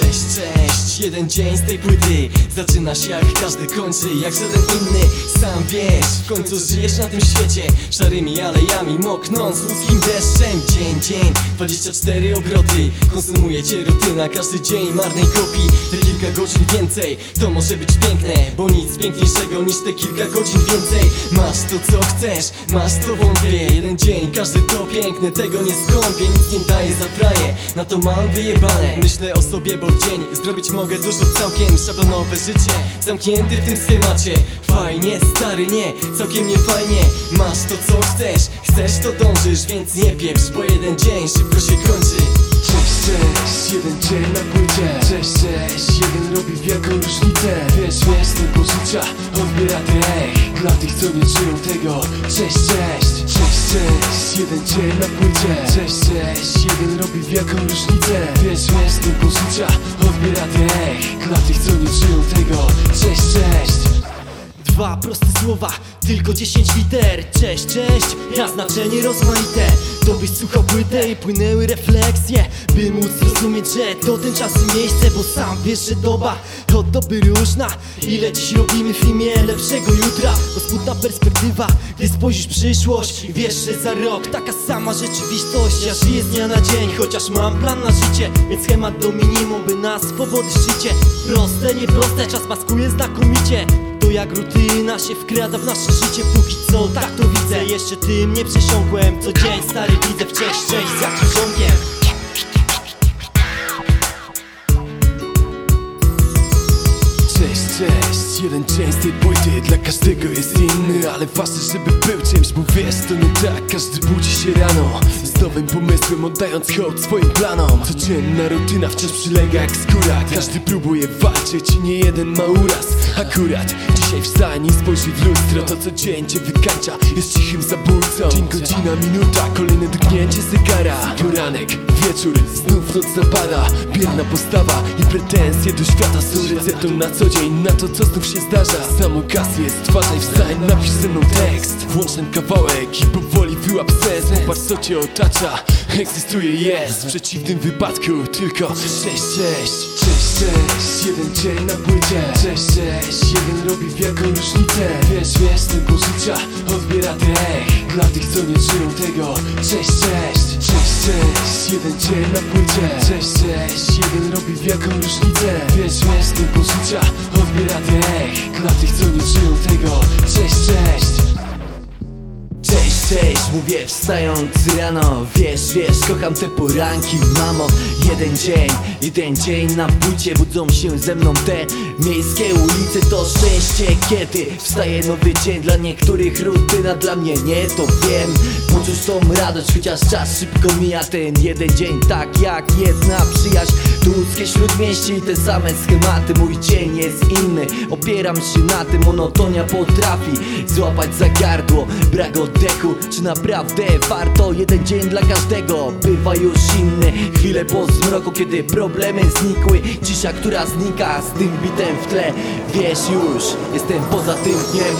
Cześć, cześć, jeden dzień z tej płyty. Zaczyna się jak każdy kończy, jak żaden inny Sam wiesz, w końcu żyjesz na tym świecie Szarymi alejami, moknąc ludzkim deszczem. Dzień, dzień, 24 obroty. Konsumujecie rutyna, każdy dzień marnej kopii. Te kilka godzin więcej, to może być piękne Bo nic piękniejszego niż te kilka godzin więcej. Masz to co chcesz, masz to wątpię Jeden dzień, każdy to piękny, tego nie skąpię. Nic nie daje za fraję, na to mam wyjebane. Myślę o sobie, bo w dzień zrobić mogę dużo całkiem Szablonowe życie, zamknięty w tym schemacie. Fajnie, stary, nie, całkiem nie fajnie Masz to co chcesz, chcesz to dążysz Więc nie pieprz, bo jeden dzień szybko się kończy. Cześć, cześć, jeden dzień na płycie. Cześć, cześć, jeden robi wielką różnicę. Wiesz, wiesz, tempo życia odbiera ech Dla tych, co nie czują tego. Cześć, cześć, cześć, cześć, jeden dzień na płycie. Cześć, cześć, jeden robi wielką różnicę. Wiesz, wiesz, tempo życia odbiera ech Dla tych, co nie czują tego. Cześć, cześć. Dwa proste słowa, tylko 10 liter. Cześć, cześć, ja znaczenie rozmaite To byś słuchał płytę i płynęły refleksje By móc zrozumieć, że to ten czas i miejsce Bo sam wiesz, że doba od doby różna. Ile dziś robimy w imię lepszego jutra? To smutna perspektywa, gdy spojrzysz przyszłość I wiesz, że za rok taka sama rzeczywistość Ja żyję z dnia na dzień, chociaż mam plan na życie Więc schemat do minimum, by na swobody szczycie Proste, nieproste, czas maskuje znakomicie to jak rutyna się wkrada w nasze życie. Póki co tak to widzę. Jeszcze tym nie przesiąkłem. Co dzień stary widzę w cześć, cześć z jakimś Cześć, cześć, jeden dzień z tej płyty Dla każdego jest inny, ale ważne, żeby był czymś Bo wiesz, to nie tak, każdy budzi się rano Z nowym pomysłem, oddając hołd swoim planom. Codzienna rutyna wciąż przylega jak skóra. Każdy próbuje walczyć i nie jeden ma uraz. Akurat dzisiaj wstań i spojrzyj w lustro. To co dzień cię wykańcza, jest cichym zabójcą. Dzień, godzina, minuta, kolejne drgnięcie zegara Poranek, wieczór, znów noc zapada. Bierna postawa i pretensje do świata Są receptą na co dzień, na to co znów się zdarza. Sam okazję, stwarzaj wstań, napisz ze mną tekst. Włącz ten kawałek i powoli wyłap sens. Popatrz co cię otacza, egzystuje, jest. W przeciwnym wypadku tylko Cześć, cześć, cześć, cześć Jeden dzień na płycie. Cześć, cześć, robi wielką różnicę Wiesz, wiesz, tempo życia odbiera ech Dla tych, co nie czują tego Cześć, cześć, cześć, cześć. Jeden dzień na płycie. Cześć, cześć, jeden robi wielką różnicę. Wiesz, wiesz, tempo życia odbiera ech Dla tych, co nie czują tego Cześć, cześć, mówię wstając rano. Wiesz, wiesz, kocham te poranki, mamo. Jeden dzień, jeden dzień na płycie Budzą się ze mną te miejskie ulice. To szczęście, kiedy wstaje nowy dzień. Dla niektórych rutyna, dla mnie nie, to wiem. Poczuć tą radość, chociaż czas szybko mija. Ten jeden dzień, tak jak jedna przyjaźń. Tu ludzkie śródmieście i te same schematy. Mój dzień jest inny, opieram się na tym. Monotonia potrafi złapać za gardło. Brak oddechu, czy naprawdę warto jeden dzień dla każdego Bywa już inny, chwilę po zmroku Kiedy problemy znikły, cisza, która znika Z tym bitem w tle, wiesz już Jestem poza tym dniem?